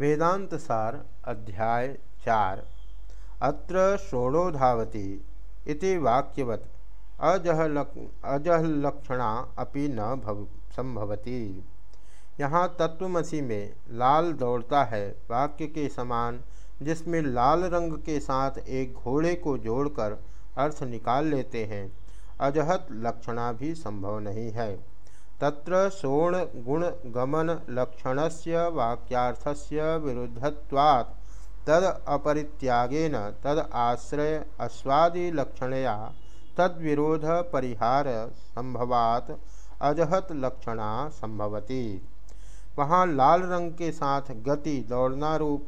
वेदांत सार अध्याय चार। अत्र शोणोधावती इति वाक्यवत। अजहलक अजहलक्षणा अपि न भव संभवती। यहाँ तत्वमसी में लाल दौड़ता है वाक्य के समान, जिसमें लाल रंग के साथ एक घोड़े को जोड़कर अर्थ निकाल लेते हैं। अजहत लक्षणा भी संभव नहीं है। तत्र सोण गुण गमन लक्षणस्य वाक्यार्थस्य विरुद्धत्वात् तद अपरित्यागेन तद आश्रय अस्वादिलक्षणया तद्विरोध परिहार संभवात अजहत लक्षणा संभवती वहाँ लाल रंग के साथ गति दौड़ना रूप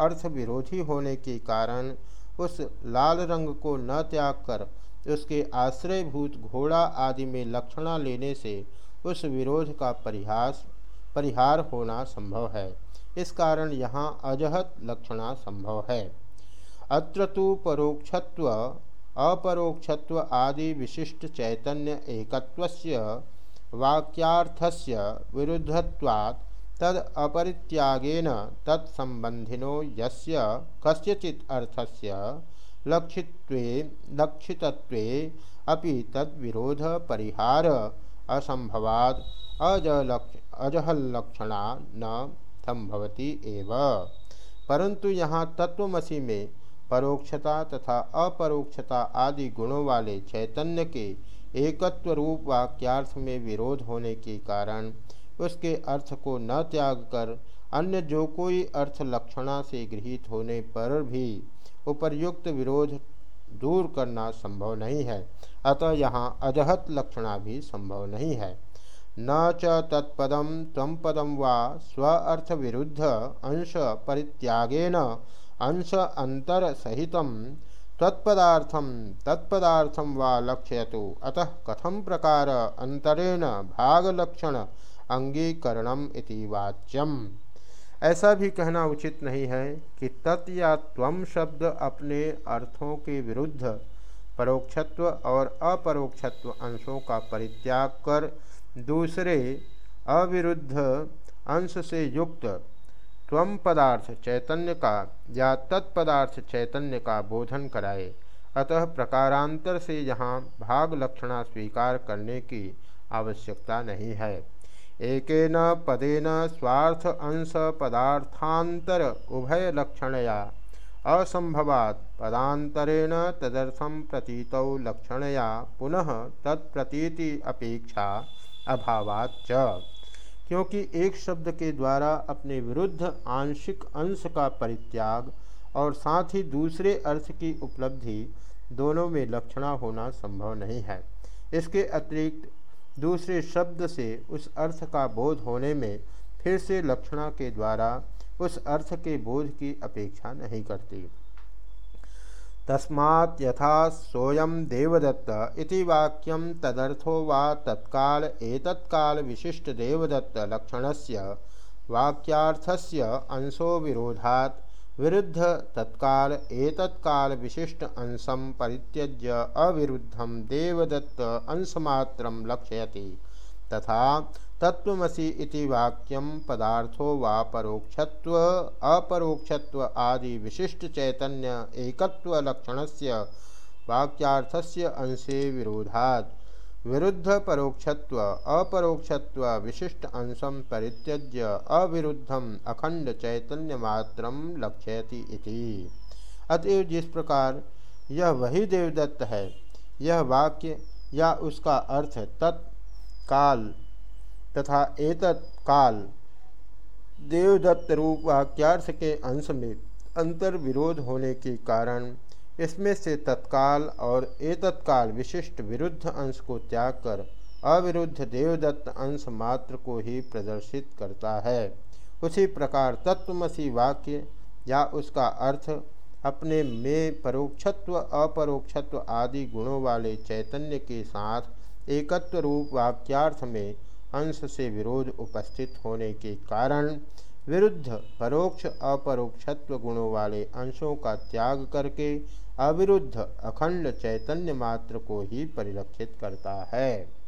अर्थ विरोधी होने के कारण उस लाल रंग को न त्याग कर उसके आश्रयभूत घोड़ा आदि में लक्षणा लेने से उस विरोध का परिहास, परिहार होना संभव है। इस कारण यहाँ अजहत लक्षणा संभव है। अत्र तो परोक्षत्व, अपरोक्षत्व आदि विशिष्ट चैतन्य एकत्वस्य वाक्यार्थस्य विरुद्धत्वात् तद अपरित्यागेन तत्संबंधिनो यस्य कस्यचित् अर्थस्य लक्षित्वे, लक्षितत्वे अपि तद्विरोध परिहार असंभवाद अजलक्ष अजहलक्षणा न संभवती एव। परंतु यहाँ तत्वमसी में परोक्षता तथा अपरोक्षता आदि गुणों वाले चैतन्य के एकत्व रूप वाक्यार्थ में विरोध होने के कारण उसके अर्थ को न त्याग कर अन्य जो कोई अर्थ लक्षणा से गृहित होने पर भी उपर्युक्त विरोध दूर करना संभव नहीं है। अतः यहाँ अजहत लक्षणा भी संभव नहीं है। न च तत्पदम तम पदम वा स्व अर्थ विरुद्ध अंश परित्यागेन अंश अंतर सहित तत्पदार्थम तत्पदार्थम वा लक्ष्यतु। अतः कथम प्रकार अंतरेण भागलक्षण अंगीकरणम इति वाच्यम। ऐसा भी कहना उचित नहीं है कि तत् या त्वम शब्द अपने अर्थों के विरुद्ध परोक्षत्व और अपरोक्षत्व अंशों का परित्याग कर दूसरे अविरुद्ध अंश से युक्त त्वम पदार्थ चैतन्य का या तत्पदार्थ चैतन्य का बोधन कराए। अतः प्रकारांतर से यहाँ भाग लक्षणा स्वीकार करने की आवश्यकता नहीं है। एकेन पदेन स्वार्थ अंश पदार्थांतर उभय लक्षणया। असंभवात। पदांतरेण तदर्थम प्रतीत लक्षणया। पुनः तत्प्रतीति अपेक्षा अभावात च। क्योंकि एक शब्द के द्वारा अपने विरुद्ध आंशिक अंश का परित्याग और साथ ही दूसरे अर्थ की उपलब्धि दोनों में लक्षणा होना संभव नहीं है। इसके अतिरिक्त दूसरे शब्द से उस अर्थ का बोध होने में फिर से लक्षणा के द्वारा उस अर्थ के बोध की अपेक्षा नहीं करती। तस्मात् यथा सोयम देवदत्त इति वाक्यम तदर्थो वा तत्काल एतत्काल विशिष्ट देवदत्त लक्षणस्य वाक्यार्थस्य अंशो विरोधात् विरुद्ध तत्काल एतत्काल विशिष्ट अंशम परित्यज्य अविरुद्धम देवदत्त अंशमात्रम लक्षयति। तथा तत्वमसी इति वाक्यम पदार्थो वा परोक्षत्व, अपरोक्षत्व आदि विशिष्ट चैतन्य एकत्व लक्षणस्य वाक्यार्थस्य अंशे विरोधात्। विरुद्ध परोक्षत्व, अपरोक्षत्व विशिष्ट अंशम परित्यज्य अविरुद्धम अखंड चैतन्य मात्रम लक्ष्यति इति। अतएव जिस प्रकार यह वही देवदत्त है, यह वाक्य या उसका अर्थ तत्काल तथा एतत् काल देवदत्त रूप वाक्यार्थ के अंश में अंतर विरोध होने के कारण इसमें से तत्काल और एतत्काल विशिष्ट विरुद्ध अंश को त्याग कर अविरुद्ध देवदत्त अंश मात्र को ही प्रदर्शित करता है। उसी प्रकार तत्वमसी वाक्य या उसका अर्थ, अपने में परोक्षत्व, अपरोक्षत्व आदि गुणों वाले चैतन्य के साथ एकत्व रूप वाक्यार्थ में अंश से विरोध उपस्थित होने के कारण विरुद्ध परोक्ष अपरोक्षत्व गुणों वाले अंशों का त्याग करके अविरुद्ध अखंड चैतन्य मात्र को ही परिलक्षित करता है।